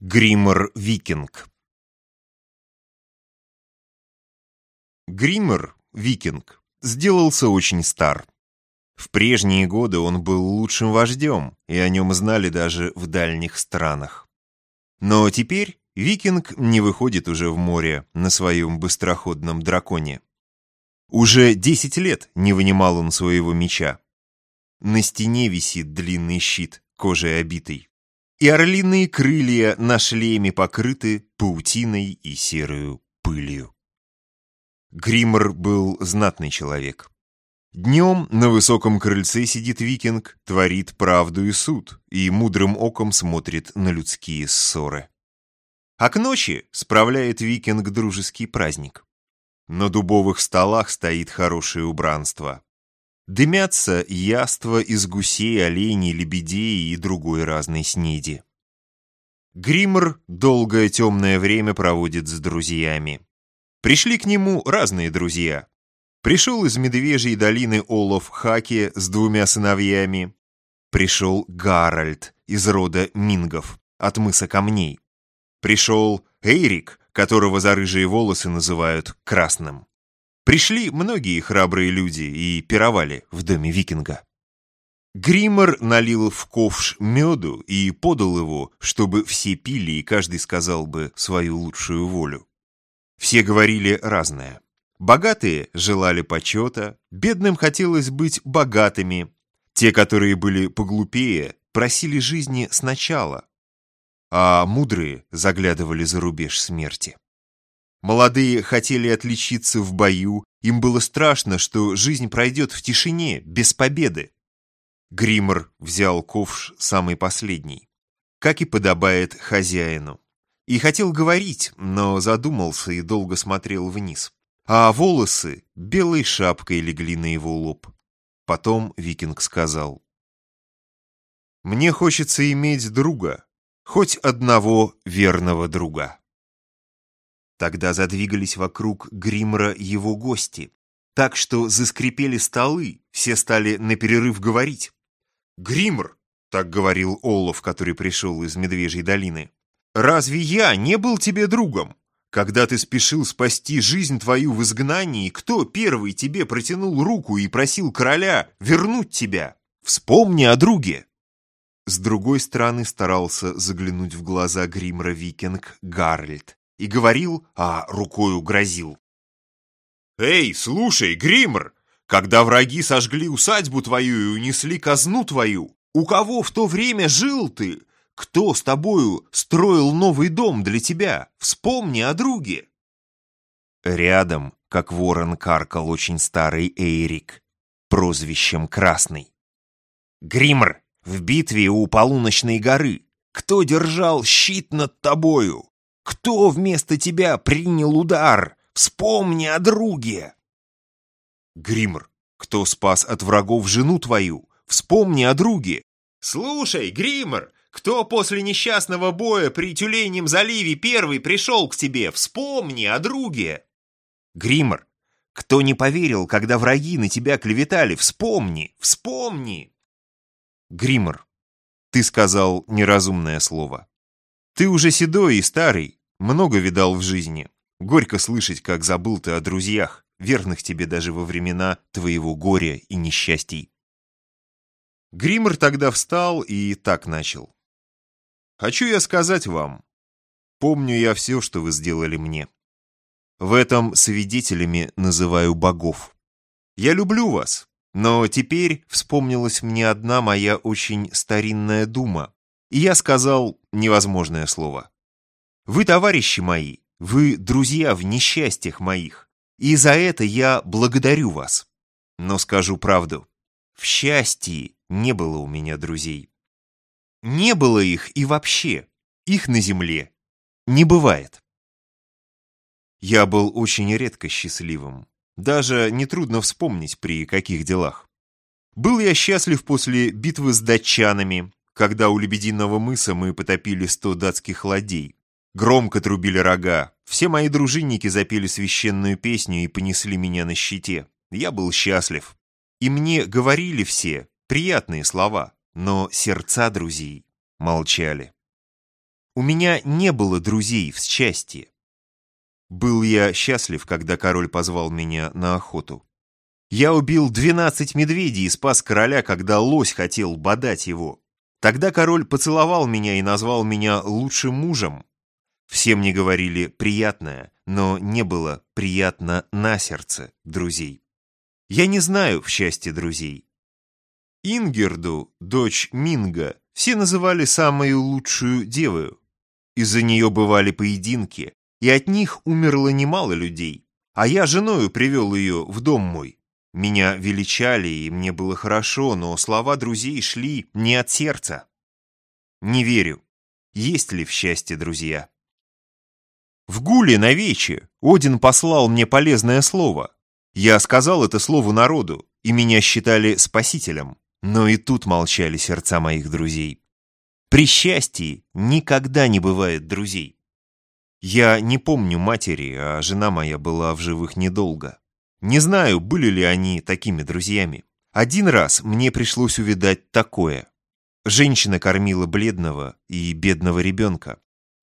Гриммер-викинг Гриммер-викинг сделался очень стар. В прежние годы он был лучшим вождем, и о нем знали даже в дальних странах. Но теперь викинг не выходит уже в море на своем быстроходном драконе. Уже десять лет не вынимал он своего меча. На стене висит длинный щит, кожей обитый и орлиные крылья на шлеме покрыты паутиной и серою пылью. Гриммер был знатный человек. Днем на высоком крыльце сидит викинг, творит правду и суд, и мудрым оком смотрит на людские ссоры. А к ночи справляет викинг дружеский праздник. На дубовых столах стоит хорошее убранство. Дымятся яства из гусей, оленей, лебедей и другой разной снеди. Гриммер долгое темное время проводит с друзьями. Пришли к нему разные друзья. Пришел из Медвежьей долины Олаф Хаки с двумя сыновьями. Пришел Гарольд из рода Мингов от мыса Камней. Пришел Эйрик, которого за рыжие волосы называют Красным. Пришли многие храбрые люди и пировали в доме викинга. Гриммер налил в ковш меду и подал его, чтобы все пили и каждый сказал бы свою лучшую волю. Все говорили разное. Богатые желали почета, бедным хотелось быть богатыми. Те, которые были поглупее, просили жизни сначала, а мудрые заглядывали за рубеж смерти. Молодые хотели отличиться в бою, им было страшно, что жизнь пройдет в тишине, без победы. Гриммер взял ковш самый последний, как и подобает хозяину. И хотел говорить, но задумался и долго смотрел вниз. А волосы белой шапкой легли на его лоб. Потом викинг сказал. «Мне хочется иметь друга, хоть одного верного друга». Тогда задвигались вокруг Гриммера его гости, так что заскрипели столы, все стали на перерыв говорить. «Гриммер», — так говорил Олаф, который пришел из Медвежьей долины, «разве я не был тебе другом? Когда ты спешил спасти жизнь твою в изгнании, кто первый тебе протянул руку и просил короля вернуть тебя? Вспомни о друге!» С другой стороны старался заглянуть в глаза Гриммера викинг Гарльд и говорил, а рукою грозил. «Эй, слушай, Гриммер, когда враги сожгли усадьбу твою и унесли казну твою, у кого в то время жил ты? Кто с тобою строил новый дом для тебя? Вспомни о друге!» Рядом, как ворон, каркал очень старый Эйрик, прозвищем Красный. «Гриммер, в битве у полуночной горы, кто держал щит над тобою? Кто вместо тебя принял удар? Вспомни о друге!» Гриммер, кто спас от врагов жену твою? Вспомни о друге. «Слушай, Гриммер, кто после несчастного боя при Тюленем заливе первый пришел к тебе? Вспомни о друге!» Гриммер, кто не поверил, когда враги на тебя клеветали? Вспомни, вспомни!» Гриммер, ты сказал неразумное слово. Ты уже седой и старый, много видал в жизни. Горько слышать, как забыл ты о друзьях, верных тебе даже во времена твоего горя и несчастий. Гриммер тогда встал и так начал. «Хочу я сказать вам, помню я все, что вы сделали мне. В этом свидетелями называю богов. Я люблю вас, но теперь вспомнилась мне одна моя очень старинная дума, и я сказал невозможное слово. Вы товарищи мои, вы друзья в несчастьях моих, и за это я благодарю вас. Но скажу правду, в счастье не было у меня друзей. Не было их и вообще, их на земле не бывает. Я был очень редко счастливым, даже нетрудно вспомнить при каких делах. Был я счастлив после битвы с датчанами, когда у Лебединого мыса мы потопили сто датских ладей, Громко трубили рога. Все мои дружинники запели священную песню и понесли меня на щите. Я был счастлив. И мне говорили все приятные слова, но сердца друзей молчали. У меня не было друзей в счастье. Был я счастлив, когда король позвал меня на охоту. Я убил двенадцать медведей и спас короля, когда лось хотел бодать его. Тогда король поцеловал меня и назвал меня лучшим мужем. Все мне говорили «приятное», но не было приятно на сердце друзей. Я не знаю в счастье друзей. Ингерду, дочь Минга, все называли самую лучшую девою. Из-за нее бывали поединки, и от них умерло немало людей. А я женою привел ее в дом мой. Меня величали, и мне было хорошо, но слова друзей шли не от сердца. Не верю, есть ли в счастье друзья. В гуле на вече Один послал мне полезное слово. Я сказал это слову народу, и меня считали спасителем. Но и тут молчали сердца моих друзей. При счастье никогда не бывает друзей. Я не помню матери, а жена моя была в живых недолго. Не знаю, были ли они такими друзьями. Один раз мне пришлось увидать такое. Женщина кормила бледного и бедного ребенка.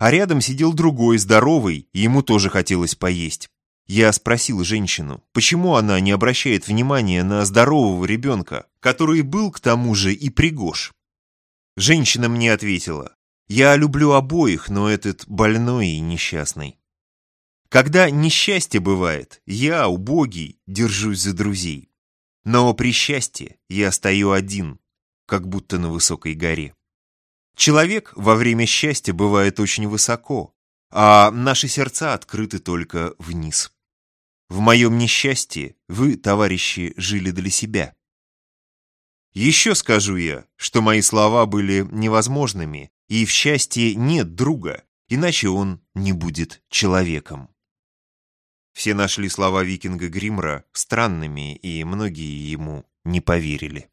А рядом сидел другой, здоровый, и ему тоже хотелось поесть. Я спросил женщину, почему она не обращает внимания на здорового ребенка, который был к тому же и пригож. Женщина мне ответила, я люблю обоих, но этот больной и несчастный. Когда несчастье бывает, я, убогий, держусь за друзей. Но при счастье я стою один, как будто на высокой горе. Человек во время счастья бывает очень высоко, а наши сердца открыты только вниз. В моем несчастье вы, товарищи, жили для себя. Еще скажу я, что мои слова были невозможными, и в счастье нет друга, иначе он не будет человеком. Все нашли слова викинга Гримра странными, и многие ему не поверили.